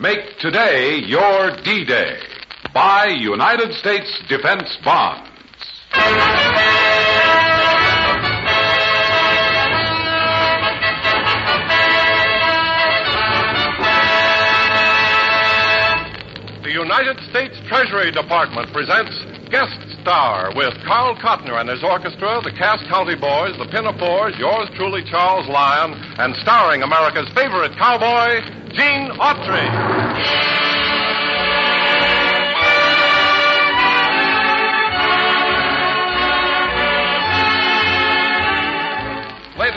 Make today your D Day. Buy United States Defense Bonds. The United States Treasury Department presents Guest Star with Carl Cotner and his orchestra, the Cass County Boys, the Pinafores, yours truly, Charles Lyon, and starring America's favorite cowboy, Gene Autry.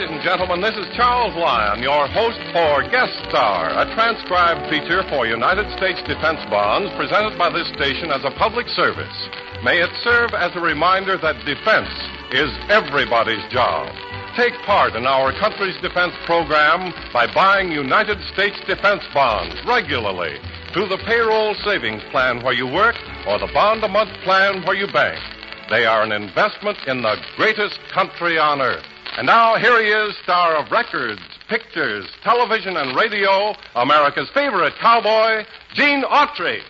Ladies and gentlemen, this is Charles Lyon, your host for Guest Star, a transcribed feature for United States Defense Bonds presented by this station as a public service. May it serve as a reminder that defense is everybody's job. Take part in our country's defense program by buying United States Defense Bonds regularly through the payroll savings plan where you work or the bond a month plan where you bank. They are an investment in the greatest country on earth. And now here he is, star of records, pictures, television, and radio, America's favorite cowboy, Gene Autry.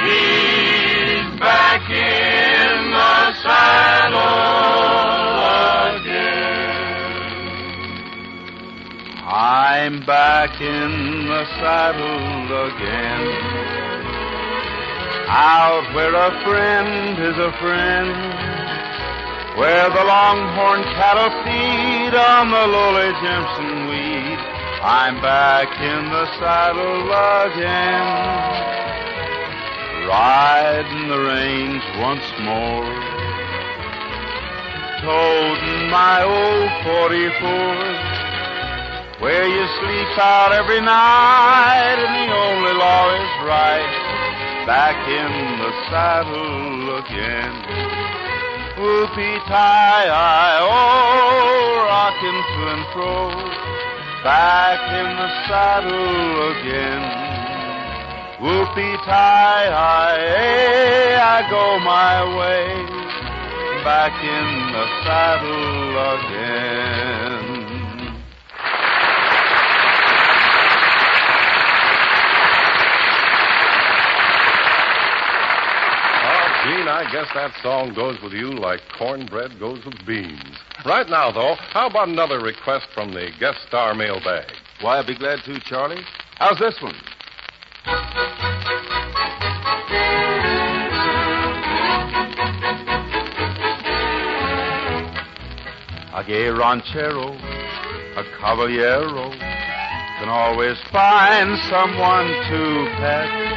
He's back in the saddle again. I'm back in the saddle again. Out where a friend is a friend where the longhorn cattle feed on the lowly Jimson weed. I'm back in the saddle again, riding the range once more, toting my old 44, where you sleep out every night and the only law is right. Back in the saddle again I oh rocking to and fro back in the saddle again. Whoopie tie I eh, I go my way back in the saddle again I guess that song goes with you like cornbread goes with beans. Right now, though, how about another request from the guest star mailbag? Why, I'd be glad to, Charlie. How's this one? A gay ranchero, a caballero, can always find someone to pet.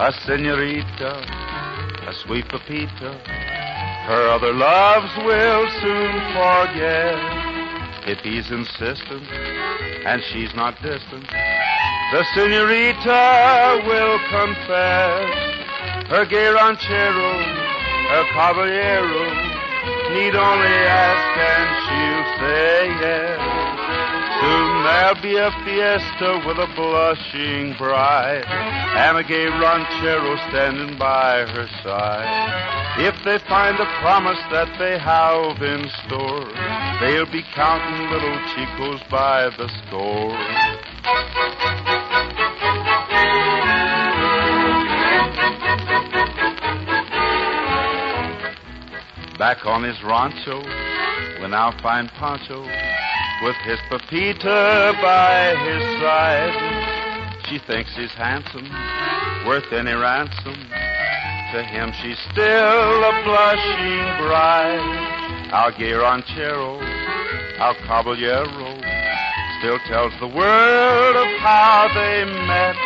A senorita, a sweet Pepita, her other loves will soon forget. If he's insistent and she's not distant, the senorita will confess. Her gay ranchero, her caballero, need only ask and she'll say yes. There'll be a fiesta with a blushing bride and a gay ranchero standing by her side. If they find the promise that they have in store, they'll be counting little chicos by the score. Back on his rancho, we'll now find Pancho with his Pepita by his side. She thinks he's handsome, worth any ransom. To him she's still a blushing bride. Our gay ranchero, our caballero, still tells the world of how they met.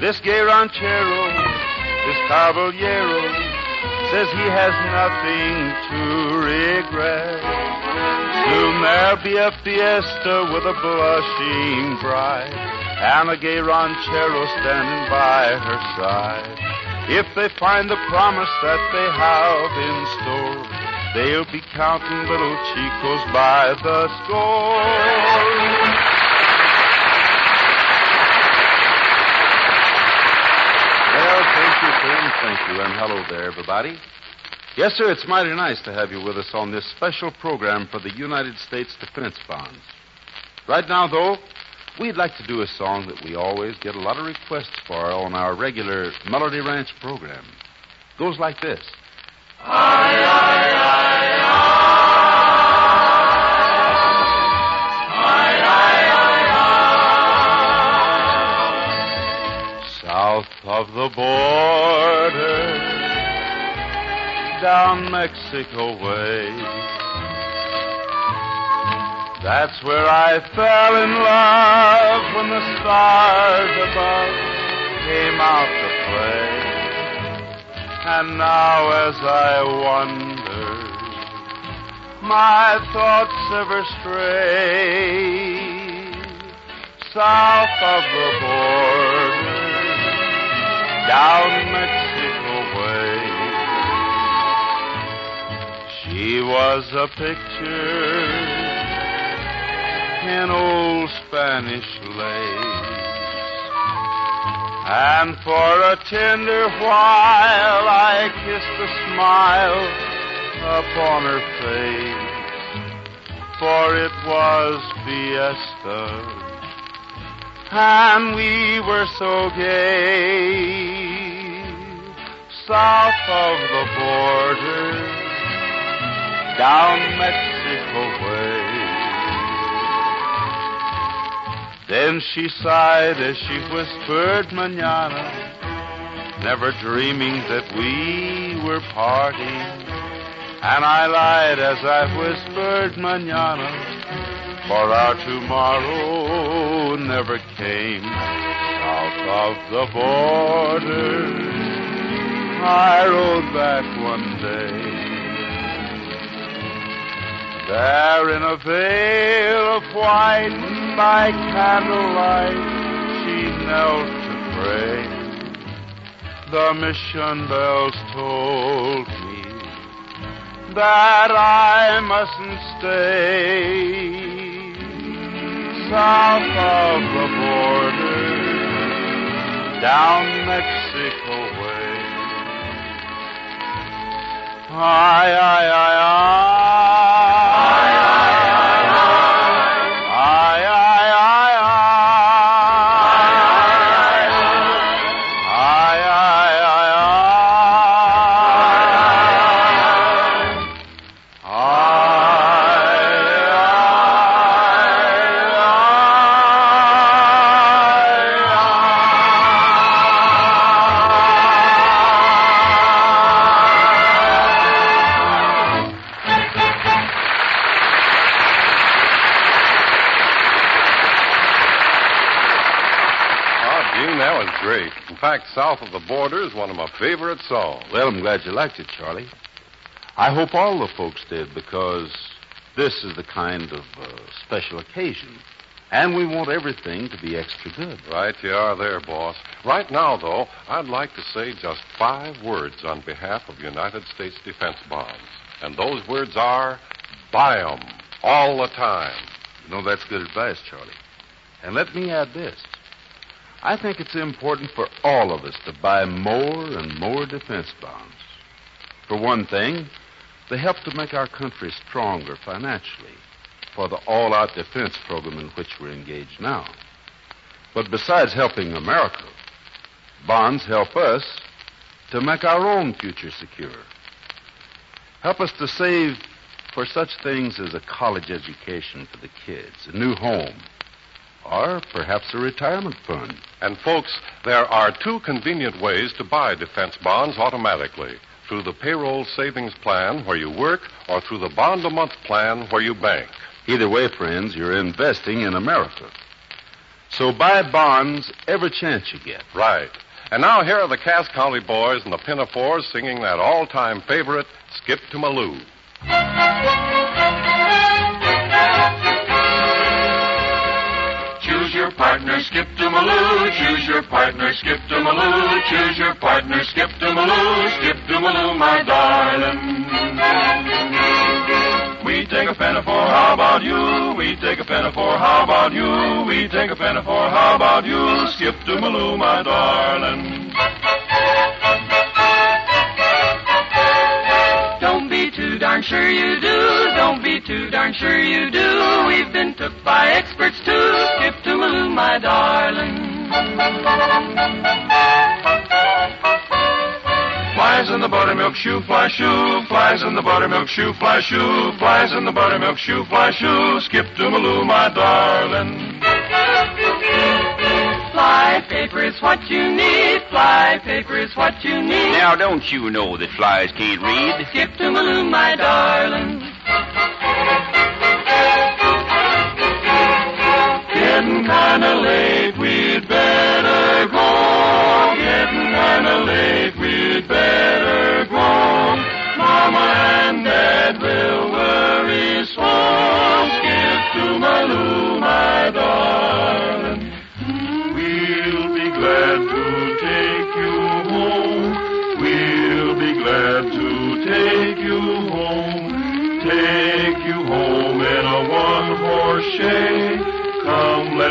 This gay ranchero, this caballero, says he has nothing to regret. Soon there'll be a fiesta with a blushing bride and a gay ranchero standing by her side. If they find the promise that they have in store, they'll be counting little chicos by the score. Well, thank you, Tim. Thank you. And hello there, everybody. Yes, sir, it's mighty nice to have you with us on this special program for the United States Defense Bonds. Right now, though, we'd like to do a song that we always get a lot of requests for on our regular Melody Ranch program. It Goes like this. South of the border, down Mexico way. That's where I fell in love when the stars above came out to play. And now as I wander, my thoughts ever stray south of the border, down Mexico She was a picture in old Spanish lace. And for a tender while I kissed the smile upon her face. For it was fiesta, and we were so gay. South of the border, down Mexico way. Then she sighed as she whispered manana, never dreaming that we were parting. And I lied as I whispered manana, for our tomorrow never came. South of the border, I rode back one day. There in a veil of white by candlelight she knelt to pray. The mission bells told me that I mustn't stay south of the border, down Mexico way. I, I, I, Oh, great. In fact, South of the Border is one of my favorite songs. Well, I'm glad you liked it, Charlie. I hope all the folks did because this is the kind of uh, special occasion. And we want everything to be extra good. Right you are there, boss. Right now, though, I'd like to say just five words on behalf of United States Defense Bonds. And those words are buy 'em all the time. You know, that's good advice, Charlie. And let me add this. I think it's important for all of us to buy more and more defense bonds. For one thing, they help to make our country stronger financially for the all out defense program in which we're engaged now. But besides helping America, bonds help us to make our own future secure. Help us to save for such things as a college education for the kids, a new home, or perhaps a retirement fund. And, folks, there are two convenient ways to buy defense bonds automatically through the payroll savings plan where you work or through the bond a month plan where you bank. Either way, friends, you're investing in America. So buy bonds every chance you get. Right. And now here are the Cass County Boys and the Pinafores singing that all time favorite, Skip to My Lou. Partner, skip to My Lou. Choose your partner, skip to My Lou. Choose your partner, skip to My Lou. Skip to My Lou, my darling. We take a Pinafore, how about you? We take a Pinafore, how about you? We take a Pinafore, how about you? Skip to My Lou, my darling. Too darn sure you do. Don't be too darn sure you do. We've been took by experts too. Skip to My Lou, my darling. Flies in the buttermilk shoe, fly shoe. Flies in the buttermilk shoe, fly shoe. Flies in the buttermilk shoe, fly shoe. Skip to My Lou, my darling. Fly paper is what you need. Fly paper is what you need. Now, don't you know that flies can't read? Skip to My Lou, my darling.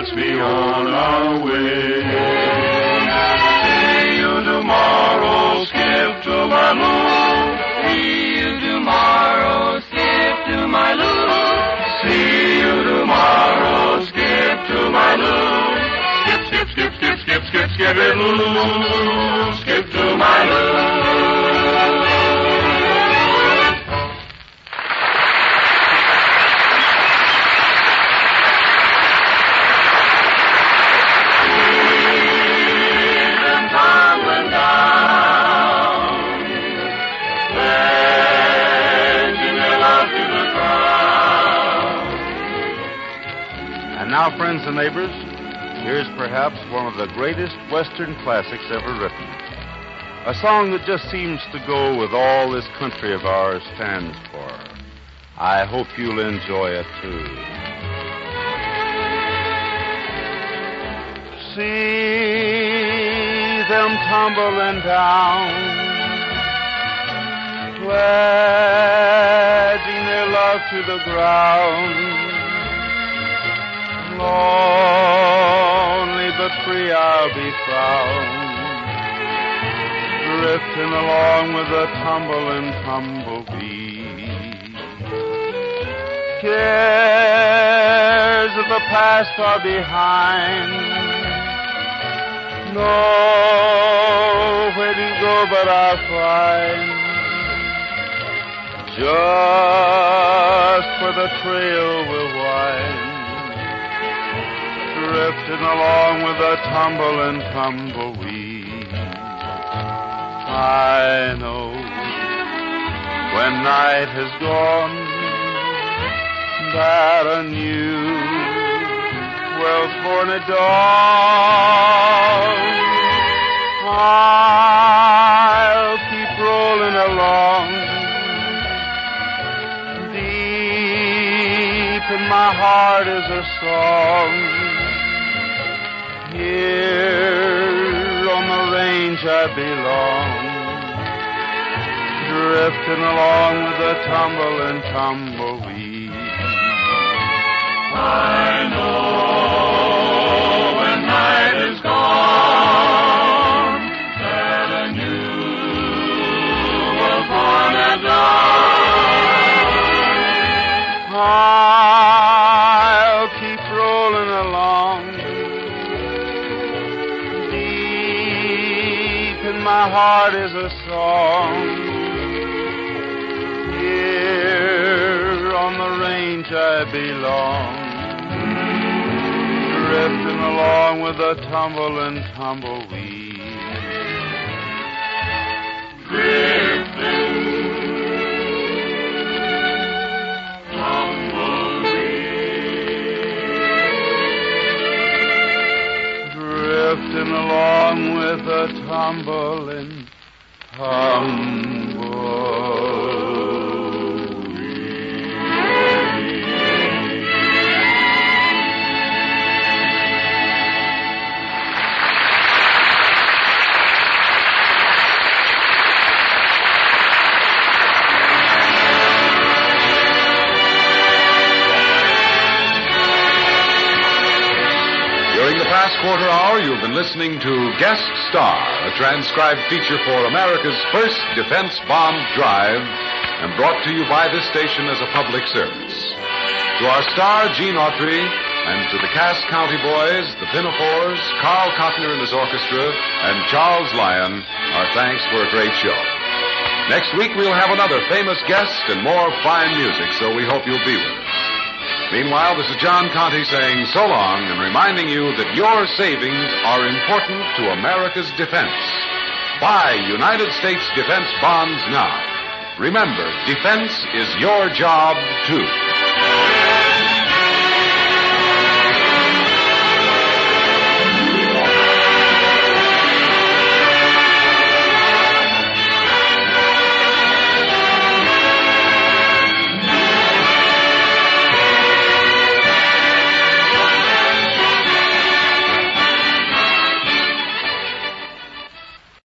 Let's be on our way. See you tomorrow, skip to My Lou. See you tomorrow. Skip to My Lou. See you tomorrow, skip to My Lou. Skip, skip, skip, skip, skip, skip, skip it, Lulu. Skip perhaps one of the greatest Western classics ever written. A song that just seems to go with all this country of ours stands for. I hope you'll enjoy it too. See them tumbling down, pledging their love to the ground. Lonely but free I'll be found, drifting along with the tumble and tumblebee. Cares of the past are behind. No Nowhere to go but I'll find just where the trail will wind drifting along with the tumble and tumbleweed. I know when night has gone that a new well-born dawn. I'll keep rolling along deep in my heart is a song. Here on the range I belong, drifting along with the tumble and tumbleweed. I know song. Here on the range I belong. Drifting along with the tumble and tumbleweed. Drifting along with the tumbling During listening to Guest Star, a transcribed feature for America's first defense bomb drive, and brought to you by this station as a public service. To our star, Gene Autry, And to the Cass County Boys, the Pinafores, Carl Cotner and his orchestra, and Charles Lyon, our thanks for a great show. Next week we'll have another famous guest and more fine music, so we hope you'll be with us. Meanwhile, this is John Conte saying so long and reminding you that your savings are important to America's defense. Buy United States defense bonds now. Remember, defense is your job, too.